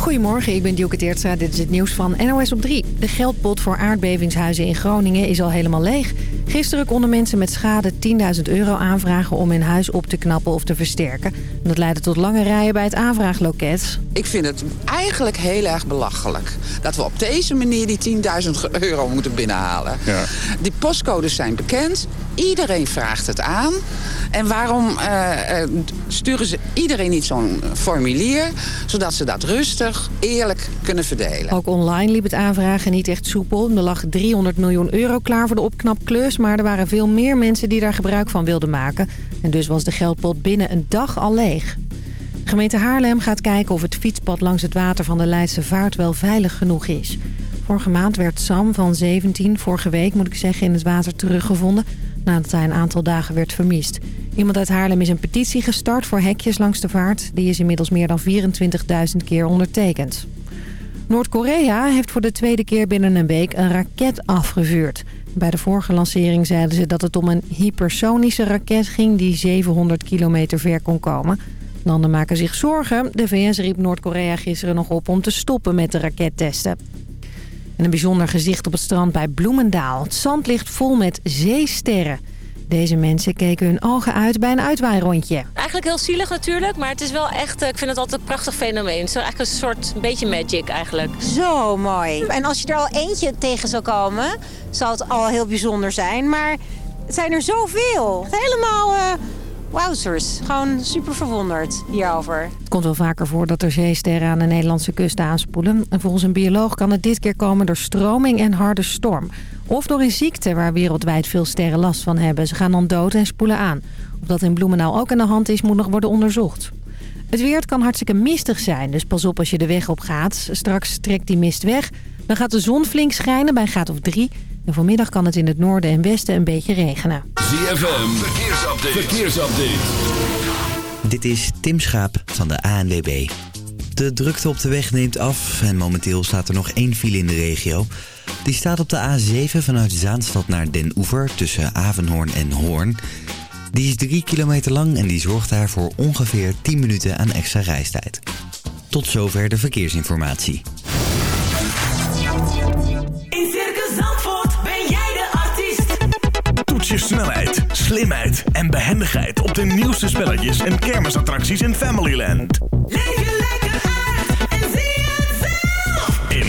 Goedemorgen, ik ben Dielke Teertstra. Dit is het nieuws van NOS op 3. De geldpot voor aardbevingshuizen in Groningen is al helemaal leeg. Gisteren konden mensen met schade 10.000 euro aanvragen om hun huis op te knappen of te versterken. Dat leidde tot lange rijen bij het aanvraagloket. Ik vind het eigenlijk heel erg belachelijk dat we op deze manier die 10.000 euro moeten binnenhalen. Ja. Die postcodes zijn bekend, iedereen vraagt het aan. En waarom uh, sturen ze iedereen niet zo'n formulier, zodat ze dat rustig, eerlijk kunnen verdelen. Ook online liep het aanvragen niet echt soepel. Er lag 300 miljoen euro klaar voor de opknapklus, maar er waren veel meer mensen die daar gebruik van wilden maken. En dus was de geldpot binnen een dag al leeg. Gemeente Haarlem gaat kijken of het fietspad langs het water van de Leidse Vaart wel veilig genoeg is. Vorige maand werd Sam van 17, vorige week moet ik zeggen, in het water teruggevonden... nadat hij een aantal dagen werd vermist. Iemand uit Haarlem is een petitie gestart voor hekjes langs de vaart. Die is inmiddels meer dan 24.000 keer ondertekend. Noord-Korea heeft voor de tweede keer binnen een week een raket afgevuurd. Bij de vorige lancering zeiden ze dat het om een hypersonische raket ging... die 700 kilometer ver kon komen. Landen maken zich zorgen. De VS riep Noord-Korea gisteren nog op om te stoppen met de rakettesten. En een bijzonder gezicht op het strand bij Bloemendaal. Het zand ligt vol met zeesterren. Deze mensen keken hun ogen uit bij een uitwaairondje. Eigenlijk heel zielig natuurlijk, maar het is wel echt, eh, ik vind het altijd een prachtig fenomeen. Het is eigenlijk een soort, een beetje magic eigenlijk. Zo mooi. En als je er al eentje tegen zou komen, zou het al heel bijzonder zijn. Maar het zijn er zoveel. Helemaal... Uh Wowzers, gewoon super verwonderd hierover. Het komt wel vaker voor dat er zeesterren aan de Nederlandse kust aanspoelen. En volgens een bioloog kan het dit keer komen door stroming en harde storm. Of door een ziekte waar wereldwijd veel sterren last van hebben. Ze gaan dan dood en spoelen aan. Of dat in Bloemendaal ook aan de hand is, moet nog worden onderzocht. Het weer kan hartstikke mistig zijn, dus pas op als je de weg op gaat. Straks trekt die mist weg. Dan gaat de zon flink schijnen bij graad of 3. En vanmiddag kan het in het noorden en westen een beetje regenen. ZFM, verkeersupdate. verkeersupdate. Dit is Tim Schaap van de ANWB. De drukte op de weg neemt af en momenteel staat er nog één file in de regio. Die staat op de A7 vanuit Zaanstad naar Den Oever tussen Avenhoorn en Hoorn. Die is 3 kilometer lang en die zorgt daar voor ongeveer 10 minuten aan extra reistijd. Tot zover de verkeersinformatie. In Circus Zandvoort ben jij de artiest. Toets je snelheid, slimheid en behendigheid op de nieuwste spelletjes en kermisattracties in Familyland.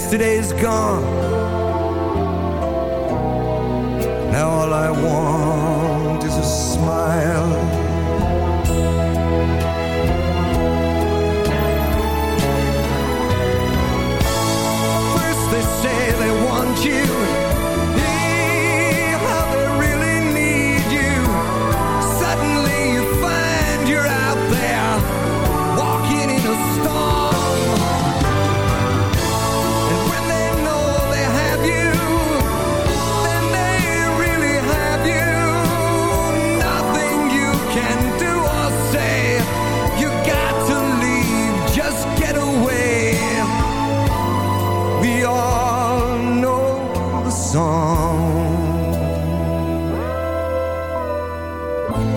Yesterday's gone.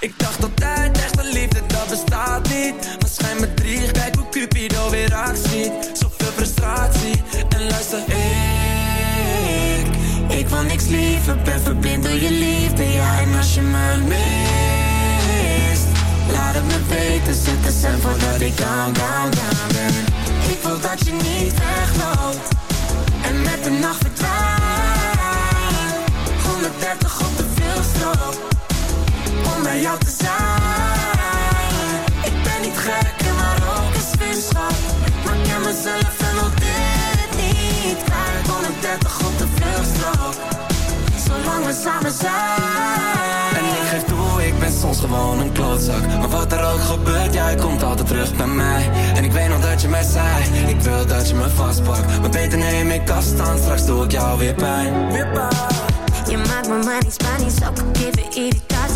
Ik dacht altijd, echte liefde, dat bestaat niet. Maar schijn me drie, kijk hoe Cupido weer actie. Zoveel frustratie, en luister, ik... Ik wil niks liever, ben verblind door je liefde, ja. En als je me mist, laat het me weten. Zet de voordat ik down, down, down ben. Ik wil dat je niet wegloopt en met de nacht verdwijnt. 130 op de veelstrook, om bij jou te zijn. Ik ben niet gek en maar ook een vuurschap. Maar ik ken mezelf en wil dit niet kwijt. 130 op de vluchtstrook, zolang we samen zijn. En ik geef toe, ik ben soms gewoon een klootzak. Maar wat er ook gebeurt, jij komt altijd terug bij mij. En ik weet nog dat je mij zei, ik wil dat je me vastpakt. Maar beter neem ik afstand, straks doe ik jou weer pijn. Weer pijn. Je maakt me manisch, panisch, ook geven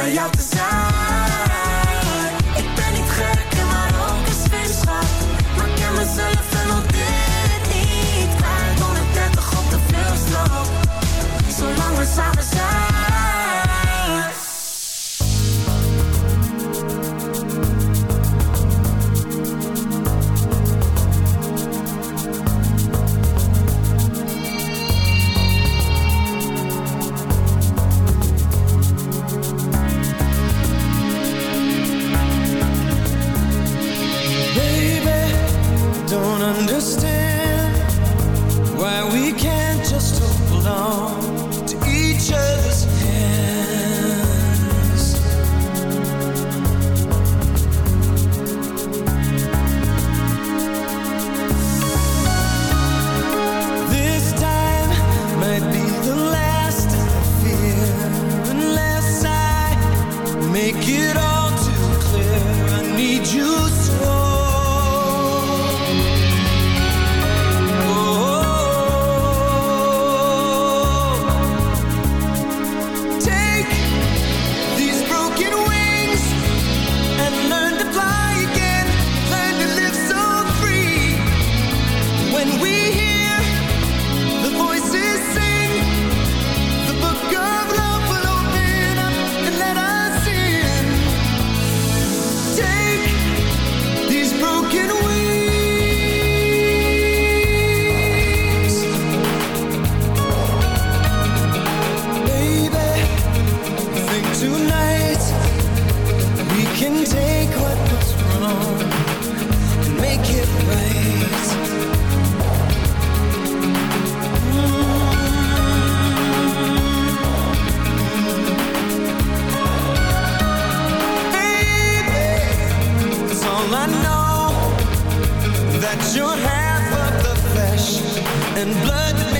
om bij jou te and blood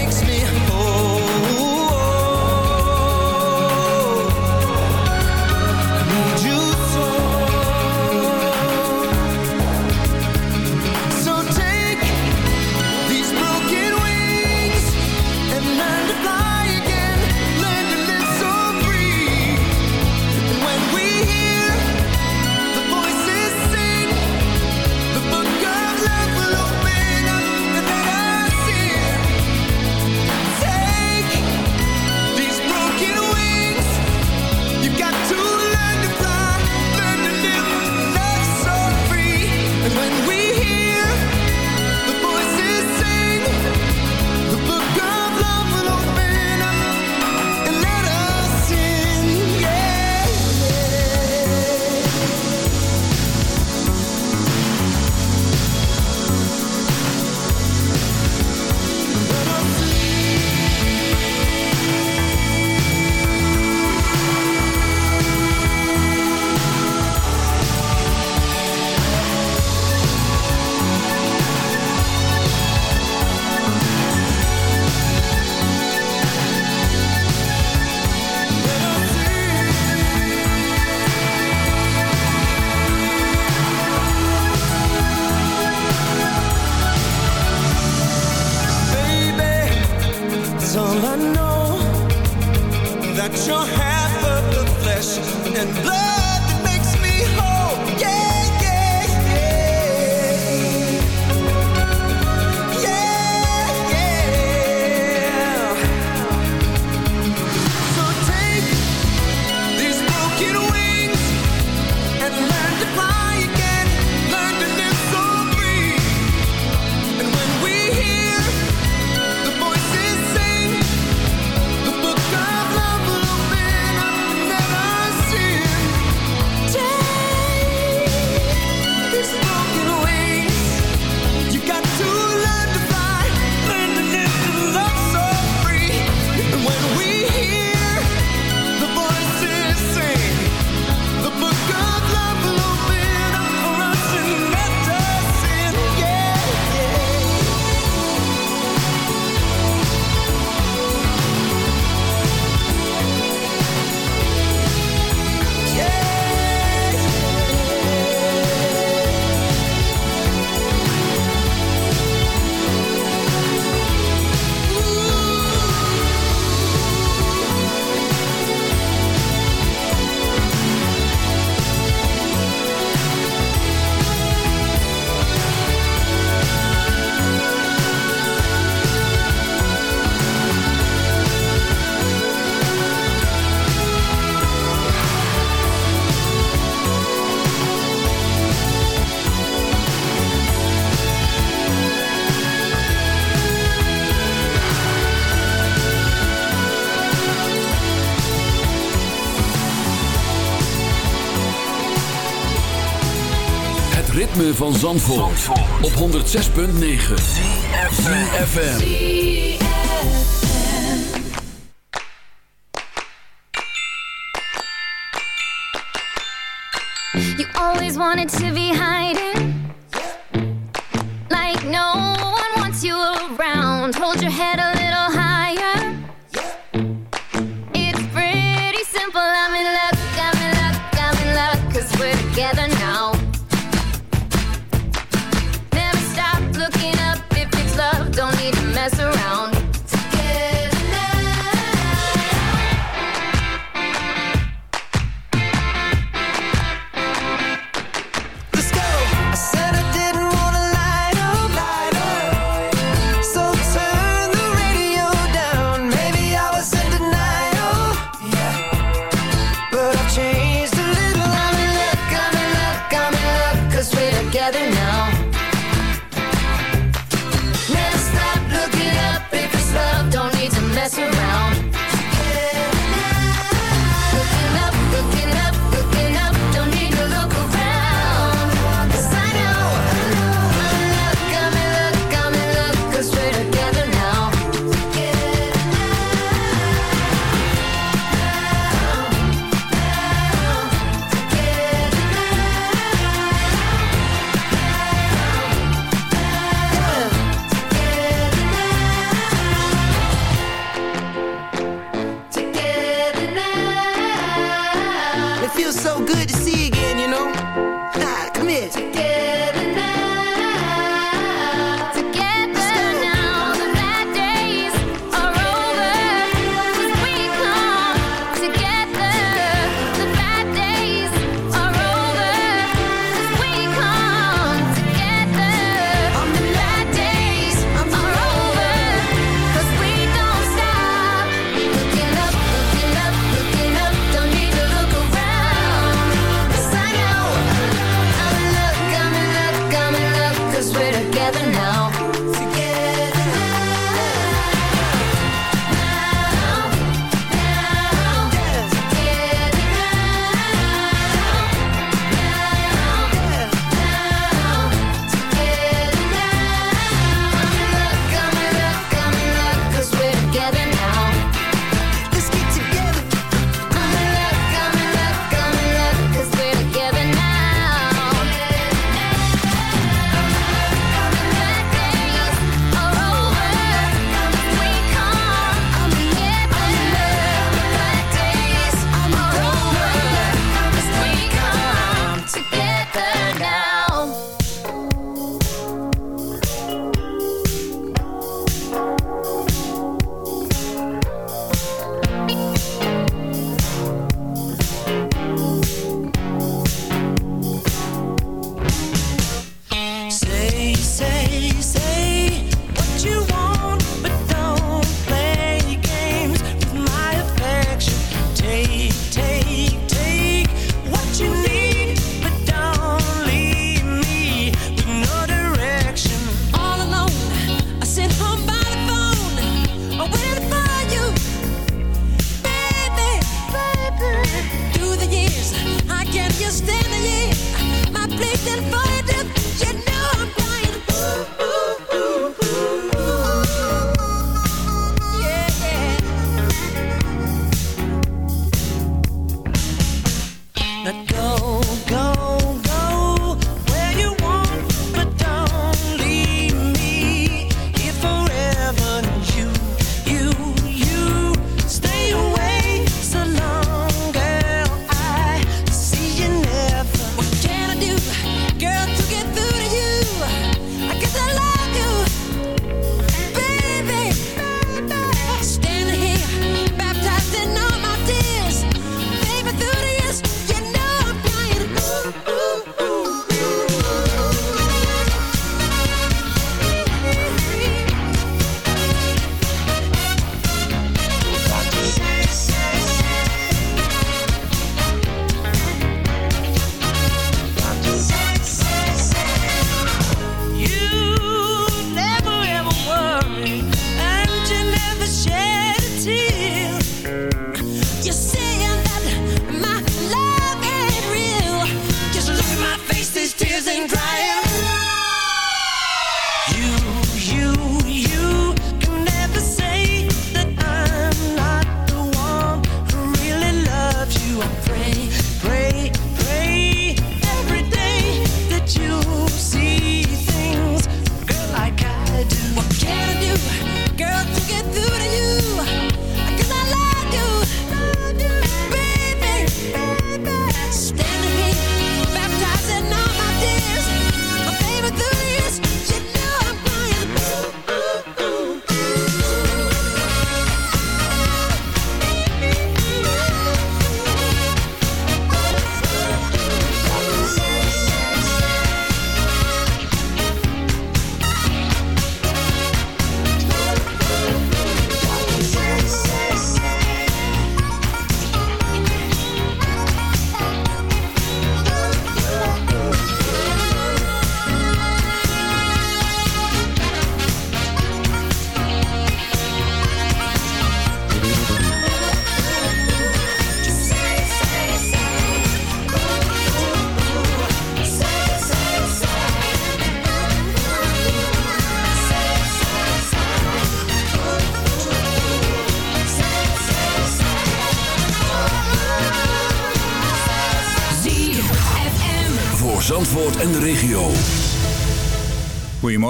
van Zandvoort, op 106.9 CFFM You always wanted to be hiding. Like no one wants you around. Hold your head a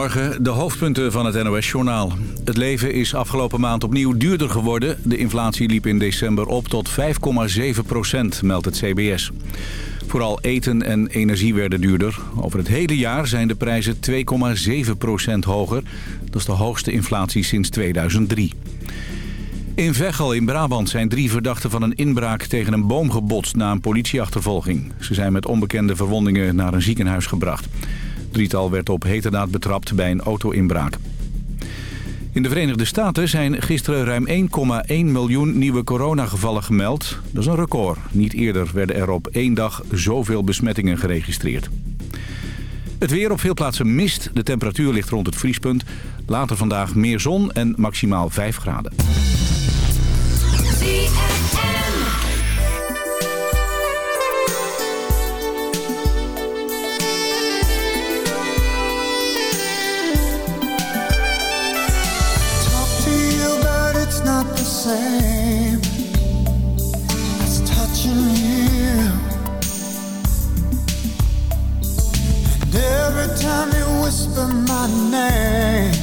Goedemorgen, de hoofdpunten van het NOS-journaal. Het leven is afgelopen maand opnieuw duurder geworden. De inflatie liep in december op tot 5,7 procent, meldt het CBS. Vooral eten en energie werden duurder. Over het hele jaar zijn de prijzen 2,7 procent hoger. Dat is de hoogste inflatie sinds 2003. In Veghel in Brabant zijn drie verdachten van een inbraak tegen een boom gebotst na een politieachtervolging. Ze zijn met onbekende verwondingen naar een ziekenhuis gebracht. Drietal werd op heterdaad betrapt bij een auto-inbraak. In de Verenigde Staten zijn gisteren ruim 1,1 miljoen nieuwe coronagevallen gemeld. Dat is een record. Niet eerder werden er op één dag zoveel besmettingen geregistreerd. Het weer op veel plaatsen mist. De temperatuur ligt rond het vriespunt. Later vandaag meer zon en maximaal 5 graden. Kindly whisper my name.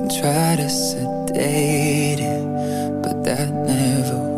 Can try to sedate it, but that never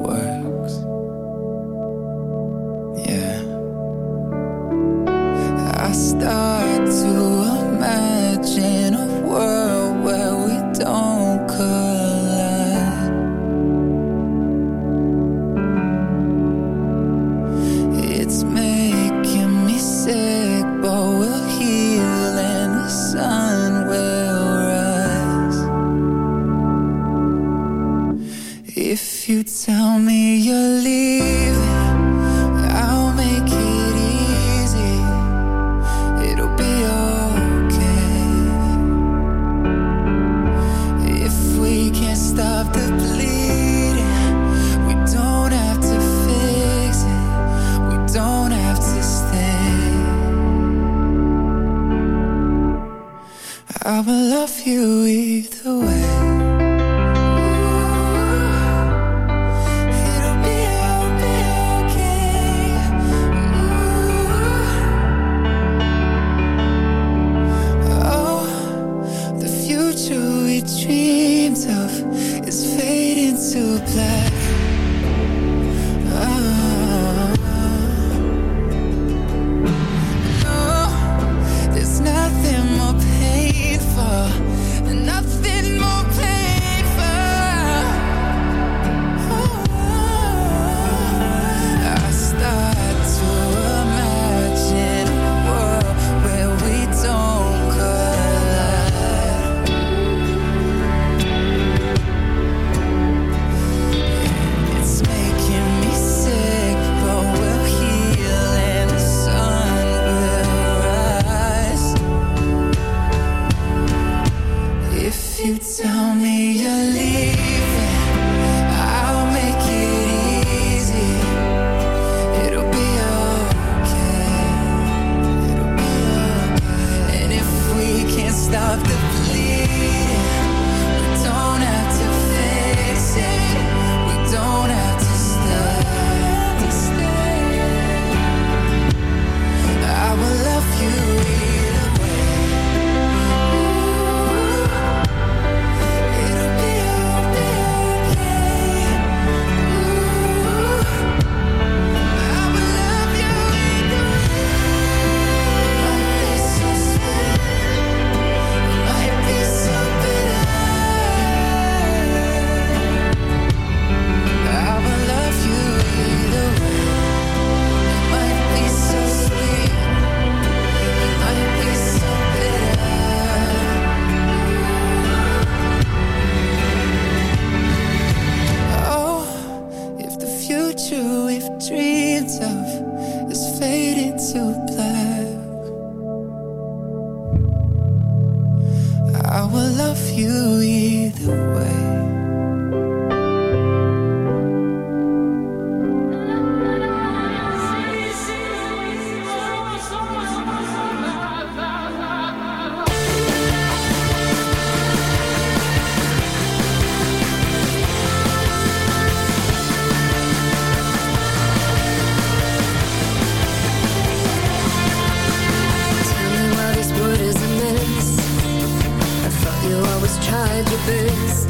You always tried your best.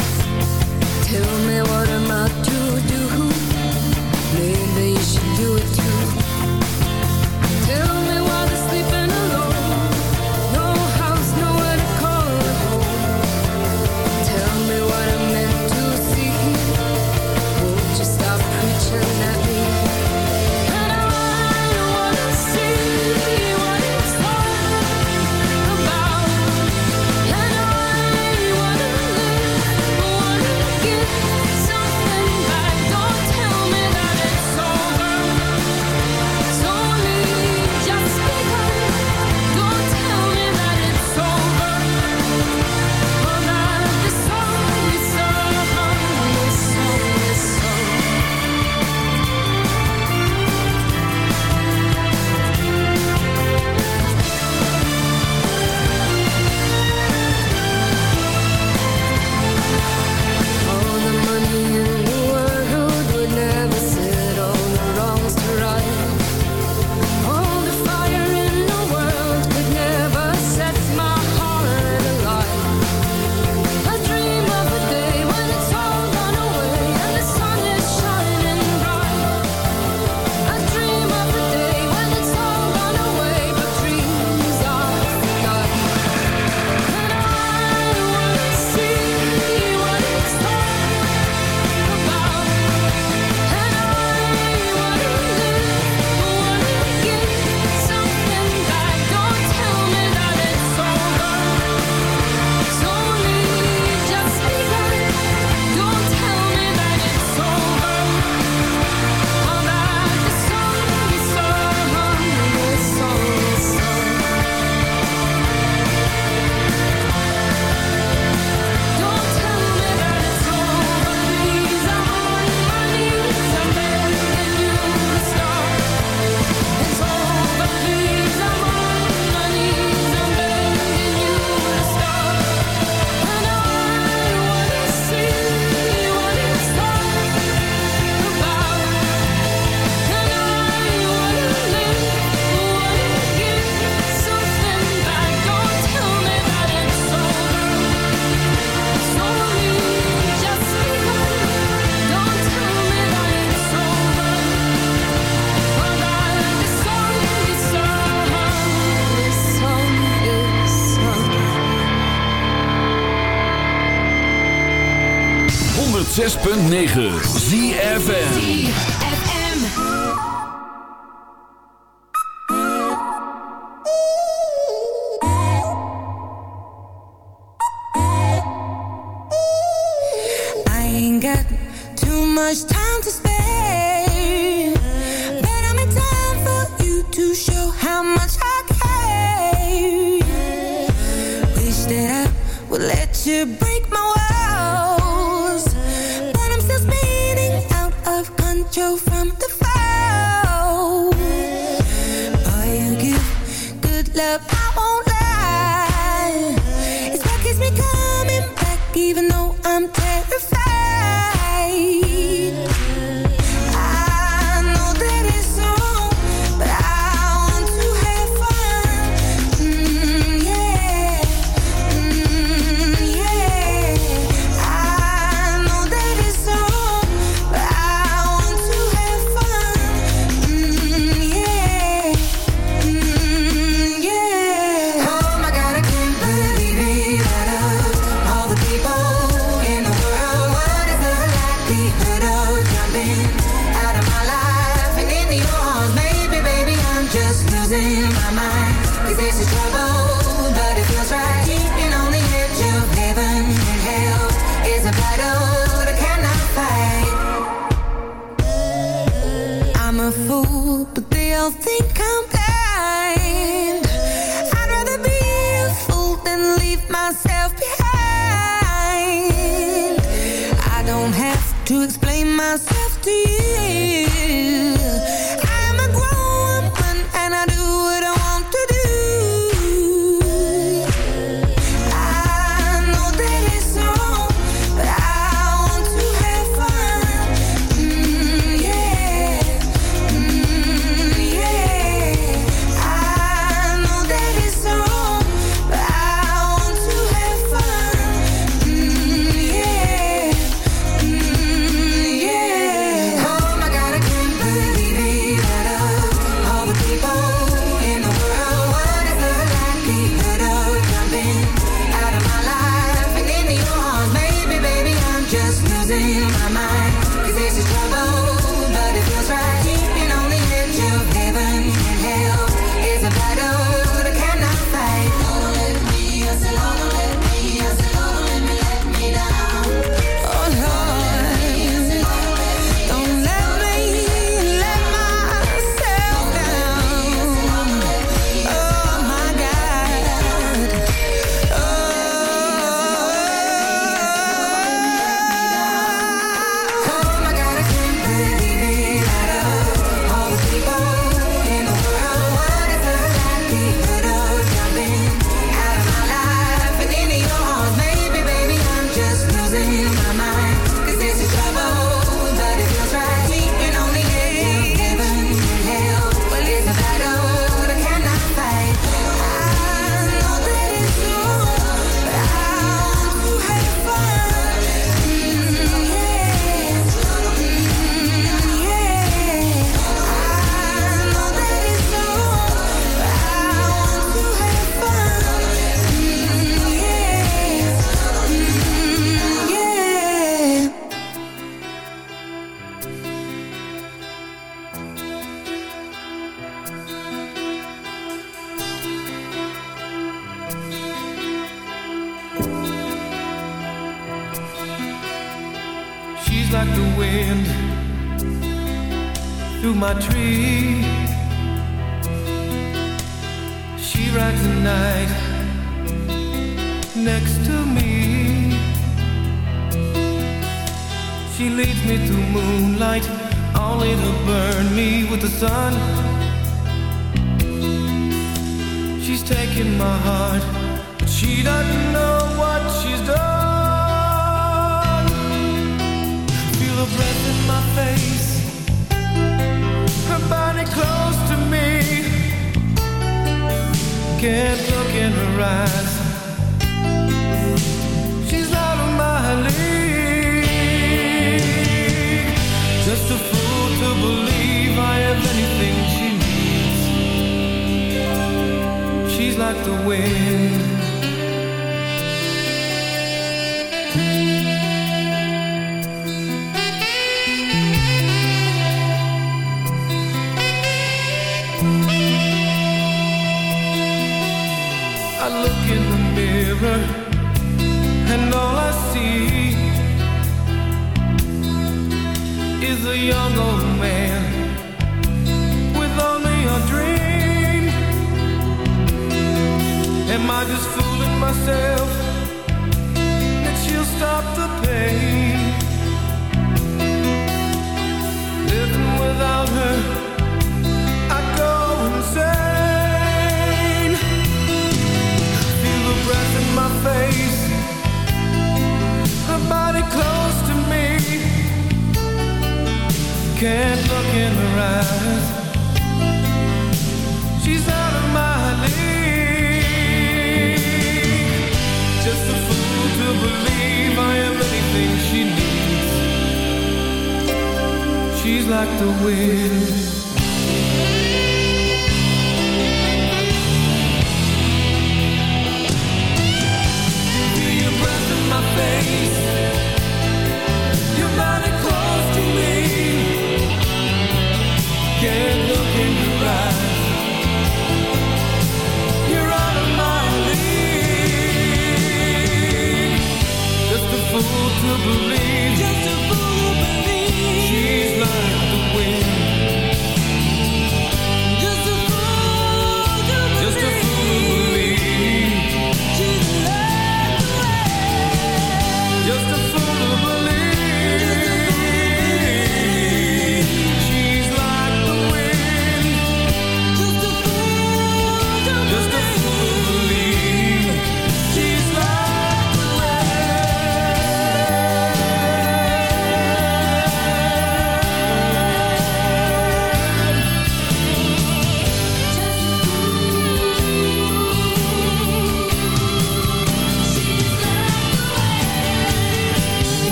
Tell me what am I to do? Maybe you should do it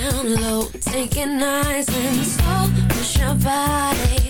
down low, taking it and slow. Push your body